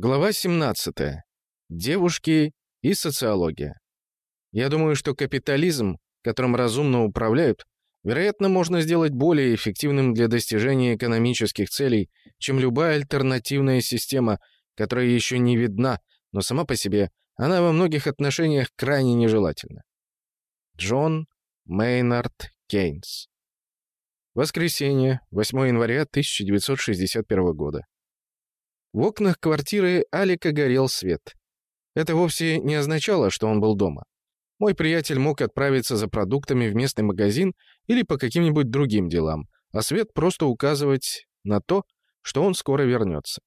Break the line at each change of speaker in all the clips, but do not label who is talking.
Глава 17. Девушки и социология. Я думаю, что капитализм, которым разумно управляют, вероятно, можно сделать более эффективным для достижения экономических целей, чем любая альтернативная система, которая еще не видна, но сама по себе она во многих отношениях крайне нежелательна. Джон Мейнард Кейнс. Воскресенье, 8 января 1961 года. В окнах квартиры Алика горел свет. Это вовсе не означало, что он был дома. Мой приятель мог отправиться за продуктами в местный магазин или по каким-нибудь другим делам, а свет просто указывать на то, что он скоро вернется.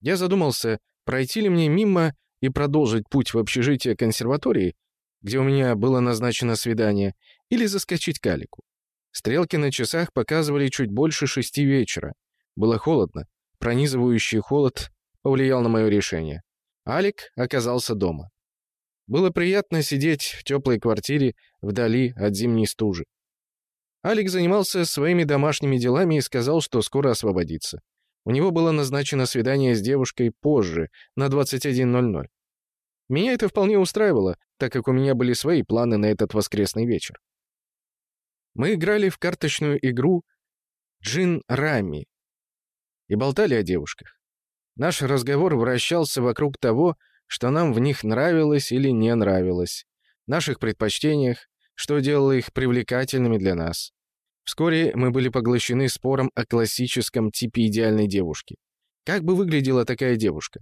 Я задумался, пройти ли мне мимо и продолжить путь в общежитие консерватории, где у меня было назначено свидание, или заскочить к Алику. Стрелки на часах показывали чуть больше шести вечера. Было холодно, Пронизывающий холод повлиял на мое решение. Алик оказался дома. Было приятно сидеть в теплой квартире вдали от зимней стужи. Алик занимался своими домашними делами и сказал, что скоро освободится. У него было назначено свидание с девушкой позже, на 21.00. Меня это вполне устраивало, так как у меня были свои планы на этот воскресный вечер. Мы играли в карточную игру «Джин Рами», и болтали о девушках. Наш разговор вращался вокруг того, что нам в них нравилось или не нравилось, наших предпочтениях, что делало их привлекательными для нас. Вскоре мы были поглощены спором о классическом типе идеальной девушки. Как бы выглядела такая девушка?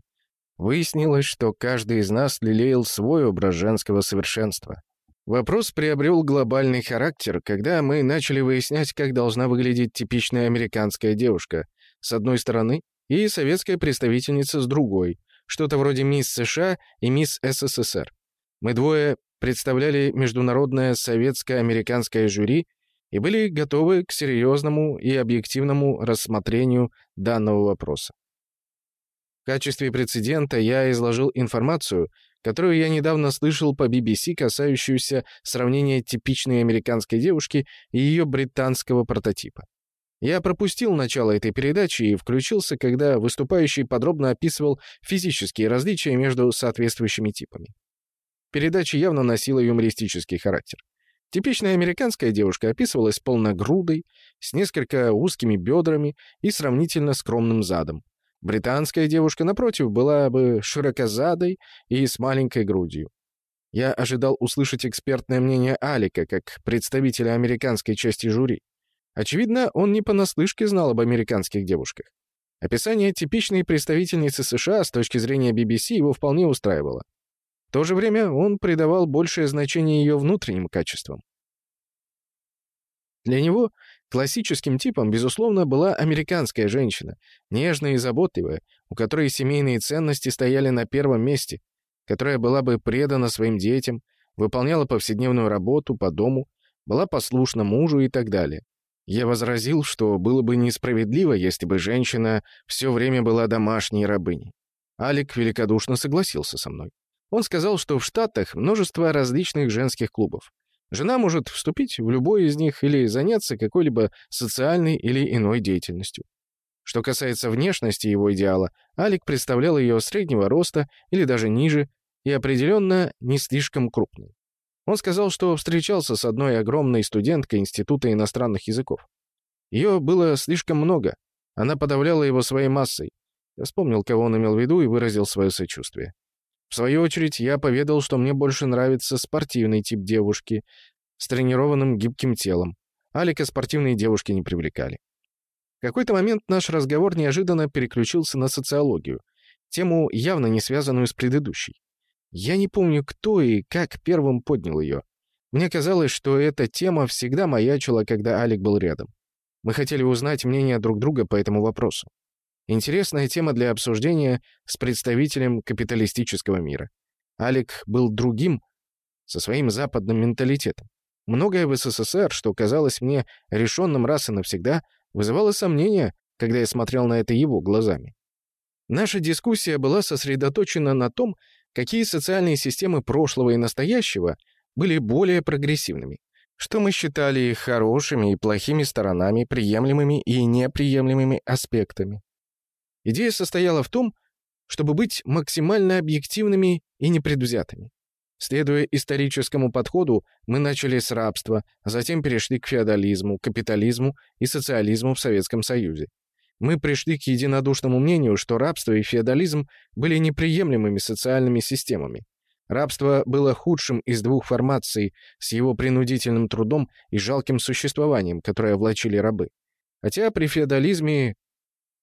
Выяснилось, что каждый из нас лелеял свой образ женского совершенства. Вопрос приобрел глобальный характер, когда мы начали выяснять, как должна выглядеть типичная американская девушка, с одной стороны, и советская представительница с другой, что-то вроде мисс США и мисс СССР. Мы двое представляли международное советско-американское жюри и были готовы к серьезному и объективному рассмотрению данного вопроса. В качестве прецедента я изложил информацию, которую я недавно слышал по BBC, касающуюся сравнения типичной американской девушки и ее британского прототипа. Я пропустил начало этой передачи и включился, когда выступающий подробно описывал физические различия между соответствующими типами. Передача явно носила юмористический характер. Типичная американская девушка описывалась полногрудой, с несколько узкими бедрами и сравнительно скромным задом. Британская девушка, напротив, была бы широкозадой и с маленькой грудью. Я ожидал услышать экспертное мнение Алика, как представителя американской части жюри. Очевидно, он не понаслышке знал об американских девушках. Описание типичной представительницы США с точки зрения BBC его вполне устраивало. В то же время он придавал большее значение ее внутренним качествам. Для него классическим типом, безусловно, была американская женщина, нежная и заботливая, у которой семейные ценности стояли на первом месте, которая была бы предана своим детям, выполняла повседневную работу по дому, была послушна мужу и так далее. Я возразил, что было бы несправедливо, если бы женщина все время была домашней рабыней. Алик великодушно согласился со мной. Он сказал, что в Штатах множество различных женских клубов. Жена может вступить в любой из них или заняться какой-либо социальной или иной деятельностью. Что касается внешности его идеала, Алик представлял ее среднего роста или даже ниже и определенно не слишком крупной. Он сказал, что встречался с одной огромной студенткой Института иностранных языков. Ее было слишком много. Она подавляла его своей массой. Я вспомнил, кого он имел в виду, и выразил свое сочувствие. В свою очередь, я поведал, что мне больше нравится спортивный тип девушки с тренированным гибким телом. Алика спортивные девушки не привлекали. В какой-то момент наш разговор неожиданно переключился на социологию, тему, явно не связанную с предыдущей. Я не помню, кто и как первым поднял ее. Мне казалось, что эта тема всегда маячила, когда Алик был рядом. Мы хотели узнать мнение друг друга по этому вопросу. Интересная тема для обсуждения с представителем капиталистического мира. Алик был другим, со своим западным менталитетом. Многое в СССР, что казалось мне решенным раз и навсегда, вызывало сомнения, когда я смотрел на это его глазами. Наша дискуссия была сосредоточена на том, какие социальные системы прошлого и настоящего были более прогрессивными, что мы считали хорошими и плохими сторонами, приемлемыми и неприемлемыми аспектами. Идея состояла в том, чтобы быть максимально объективными и непредвзятыми. Следуя историческому подходу, мы начали с рабства, затем перешли к феодализму, капитализму и социализму в Советском Союзе. Мы пришли к единодушному мнению, что рабство и феодализм были неприемлемыми социальными системами. Рабство было худшим из двух формаций с его принудительным трудом и жалким существованием, которое влачили рабы. Хотя при феодализме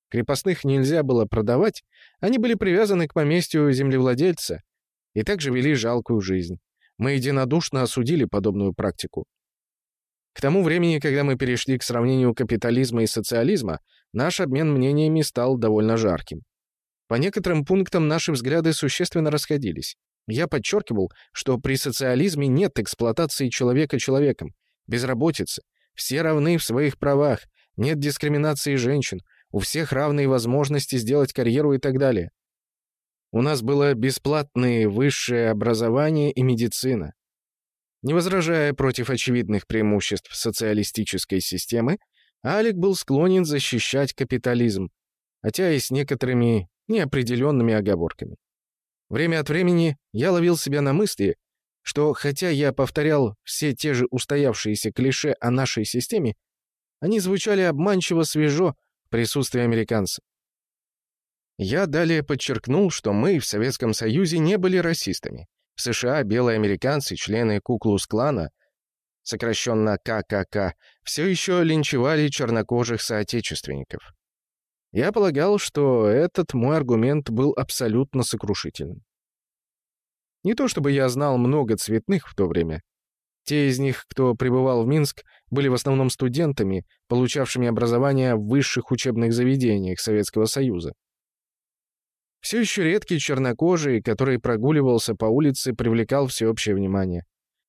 крепостных нельзя было продавать, они были привязаны к поместью землевладельца и также вели жалкую жизнь. Мы единодушно осудили подобную практику. К тому времени, когда мы перешли к сравнению капитализма и социализма, наш обмен мнениями стал довольно жарким. По некоторым пунктам наши взгляды существенно расходились. Я подчеркивал, что при социализме нет эксплуатации человека человеком, безработицы, все равны в своих правах, нет дискриминации женщин, у всех равные возможности сделать карьеру и так далее. У нас было бесплатное высшее образование и медицина. Не возражая против очевидных преимуществ социалистической системы, Алик был склонен защищать капитализм, хотя и с некоторыми неопределенными оговорками. Время от времени я ловил себя на мысли, что хотя я повторял все те же устоявшиеся клише о нашей системе, они звучали обманчиво свежо в присутствии американцев. Я далее подчеркнул, что мы в Советском Союзе не были расистами. В США белые американцы, члены Куклус-клана, сокращенно ККК, все еще линчевали чернокожих соотечественников. Я полагал, что этот мой аргумент был абсолютно сокрушительным. Не то чтобы я знал много цветных в то время. Те из них, кто пребывал в Минск, были в основном студентами, получавшими образование в высших учебных заведениях Советского Союза. Все еще редкий чернокожий, который прогуливался по улице, привлекал всеобщее внимание.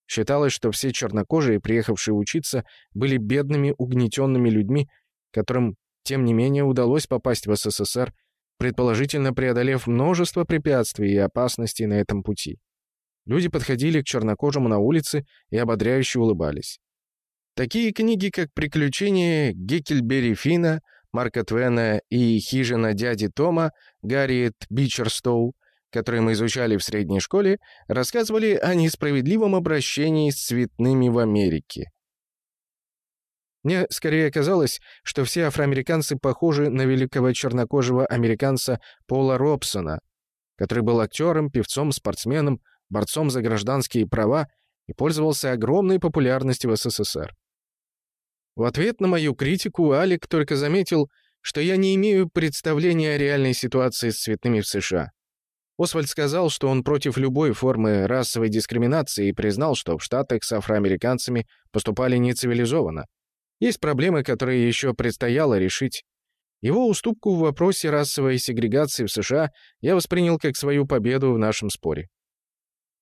Считалось, что все чернокожие, приехавшие учиться, были бедными, угнетенными людьми, которым, тем не менее, удалось попасть в СССР, предположительно преодолев множество препятствий и опасностей на этом пути. Люди подходили к чернокожему на улице и ободряюще улыбались. Такие книги, как «Приключения Геккельбери Фина», Марка Твена и «Хижина дяди Тома» Гарриет Бичерстоу, которые мы изучали в средней школе, рассказывали о несправедливом обращении с цветными в Америке. Мне скорее казалось, что все афроамериканцы похожи на великого чернокожего американца Пола Робсона, который был актером, певцом, спортсменом, борцом за гражданские права и пользовался огромной популярностью в СССР. В ответ на мою критику Алик только заметил, что я не имею представления о реальной ситуации с цветными в США. Освальд сказал, что он против любой формы расовой дискриминации и признал, что в Штатах с афроамериканцами поступали нецивилизованно. Есть проблемы, которые еще предстояло решить. Его уступку в вопросе расовой сегрегации в США я воспринял как свою победу в нашем споре.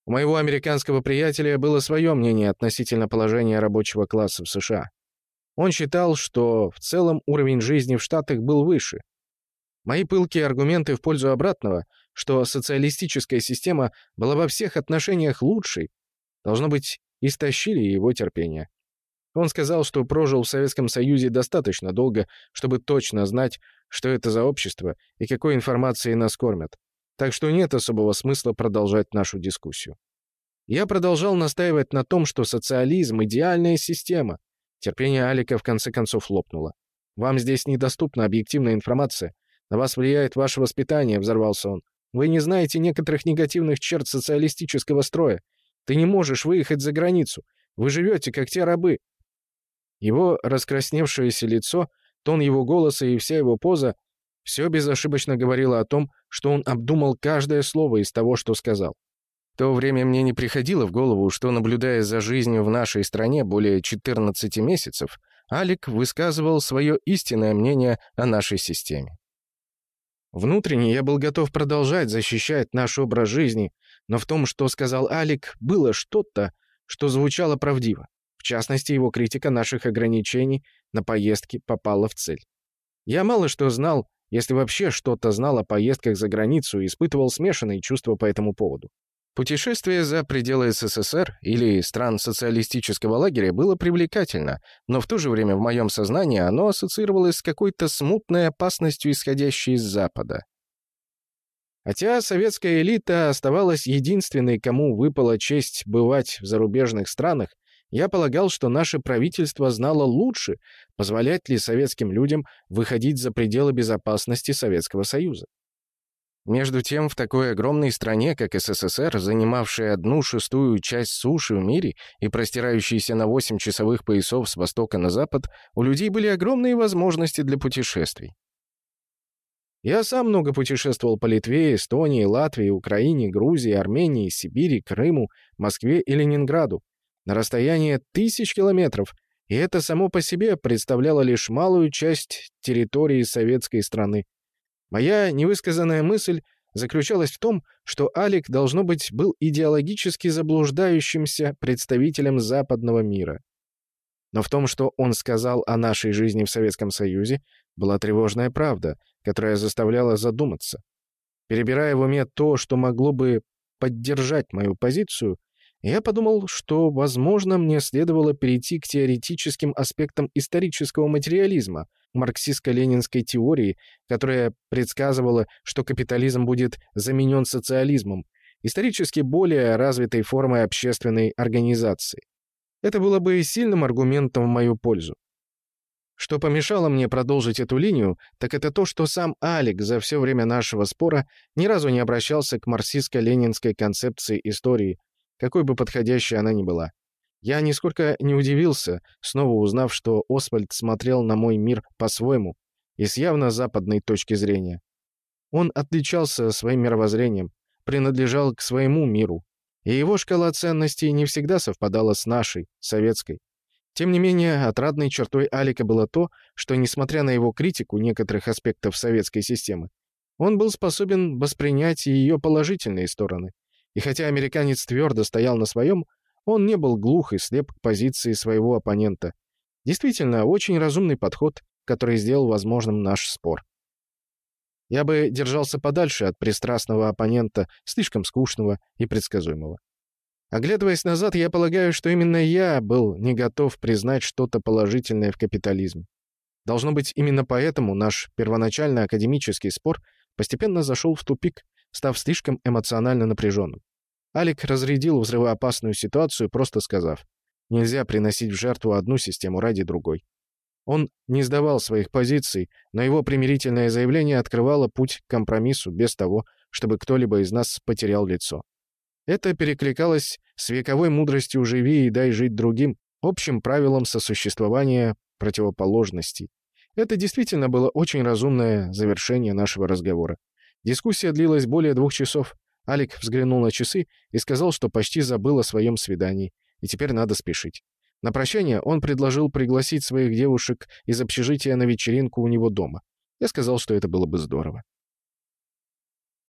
У моего американского приятеля было свое мнение относительно положения рабочего класса в США. Он считал, что в целом уровень жизни в Штатах был выше. Мои пылкие аргументы в пользу обратного, что социалистическая система была во всех отношениях лучшей, должно быть, истощили его терпение. Он сказал, что прожил в Советском Союзе достаточно долго, чтобы точно знать, что это за общество и какой информацией нас кормят. Так что нет особого смысла продолжать нашу дискуссию. Я продолжал настаивать на том, что социализм — идеальная система, Терпение Алика в конце концов лопнуло. «Вам здесь недоступна объективная информация. На вас влияет ваше воспитание», — взорвался он. «Вы не знаете некоторых негативных черт социалистического строя. Ты не можешь выехать за границу. Вы живете, как те рабы». Его раскрасневшееся лицо, тон его голоса и вся его поза — все безошибочно говорило о том, что он обдумал каждое слово из того, что сказал то время мне не приходило в голову, что, наблюдая за жизнью в нашей стране более 14 месяцев, Алик высказывал свое истинное мнение о нашей системе. Внутренне я был готов продолжать защищать наш образ жизни, но в том, что сказал Алик, было что-то, что звучало правдиво. В частности, его критика наших ограничений на поездки попала в цель. Я мало что знал, если вообще что-то знал о поездках за границу и испытывал смешанные чувства по этому поводу. Путешествие за пределы СССР или стран социалистического лагеря было привлекательно, но в то же время в моем сознании оно ассоциировалось с какой-то смутной опасностью, исходящей из Запада. Хотя советская элита оставалась единственной, кому выпала честь бывать в зарубежных странах, я полагал, что наше правительство знало лучше, позволять ли советским людям выходить за пределы безопасности Советского Союза. Между тем, в такой огромной стране, как СССР, занимавшей одну шестую часть суши в мире и простирающейся на 8 часовых поясов с востока на запад, у людей были огромные возможности для путешествий. Я сам много путешествовал по Литве, Эстонии, Латвии, Украине, Грузии, Армении, Сибири, Крыму, Москве и Ленинграду на расстояние тысяч километров, и это само по себе представляло лишь малую часть территории советской страны. Моя невысказанная мысль заключалась в том, что Алик, должно быть, был идеологически заблуждающимся представителем западного мира. Но в том, что он сказал о нашей жизни в Советском Союзе, была тревожная правда, которая заставляла задуматься. Перебирая в уме то, что могло бы поддержать мою позицию, я подумал, что, возможно, мне следовало перейти к теоретическим аспектам исторического материализма, марксистско-ленинской теории, которая предсказывала, что капитализм будет заменен социализмом, исторически более развитой формой общественной организации. Это было бы сильным аргументом в мою пользу. Что помешало мне продолжить эту линию, так это то, что сам Алик за все время нашего спора ни разу не обращался к марксистско-ленинской концепции истории, какой бы подходящей она ни была. Я нисколько не удивился, снова узнав, что Освальд смотрел на мой мир по-своему и с явно западной точки зрения. Он отличался своим мировоззрением, принадлежал к своему миру, и его шкала ценностей не всегда совпадала с нашей, советской. Тем не менее, отрадной чертой Алика было то, что, несмотря на его критику некоторых аспектов советской системы, он был способен воспринять ее положительные стороны, и хотя американец твердо стоял на своем, он не был глух и слеп к позиции своего оппонента. Действительно, очень разумный подход, который сделал возможным наш спор. Я бы держался подальше от пристрастного оппонента, слишком скучного и предсказуемого. Оглядываясь назад, я полагаю, что именно я был не готов признать что-то положительное в капитализме. Должно быть, именно поэтому наш первоначально академический спор постепенно зашел в тупик, став слишком эмоционально напряженным. Алик разрядил взрывоопасную ситуацию, просто сказав, нельзя приносить в жертву одну систему ради другой. Он не сдавал своих позиций, но его примирительное заявление открывало путь к компромиссу без того, чтобы кто-либо из нас потерял лицо. Это перекликалось с вековой мудростью «живи и дай жить другим», общим правилом сосуществования противоположностей. Это действительно было очень разумное завершение нашего разговора. Дискуссия длилась более двух часов. Алик взглянул на часы и сказал, что почти забыл о своем свидании, и теперь надо спешить. На прощание он предложил пригласить своих девушек из общежития на вечеринку у него дома. Я сказал, что это было бы здорово.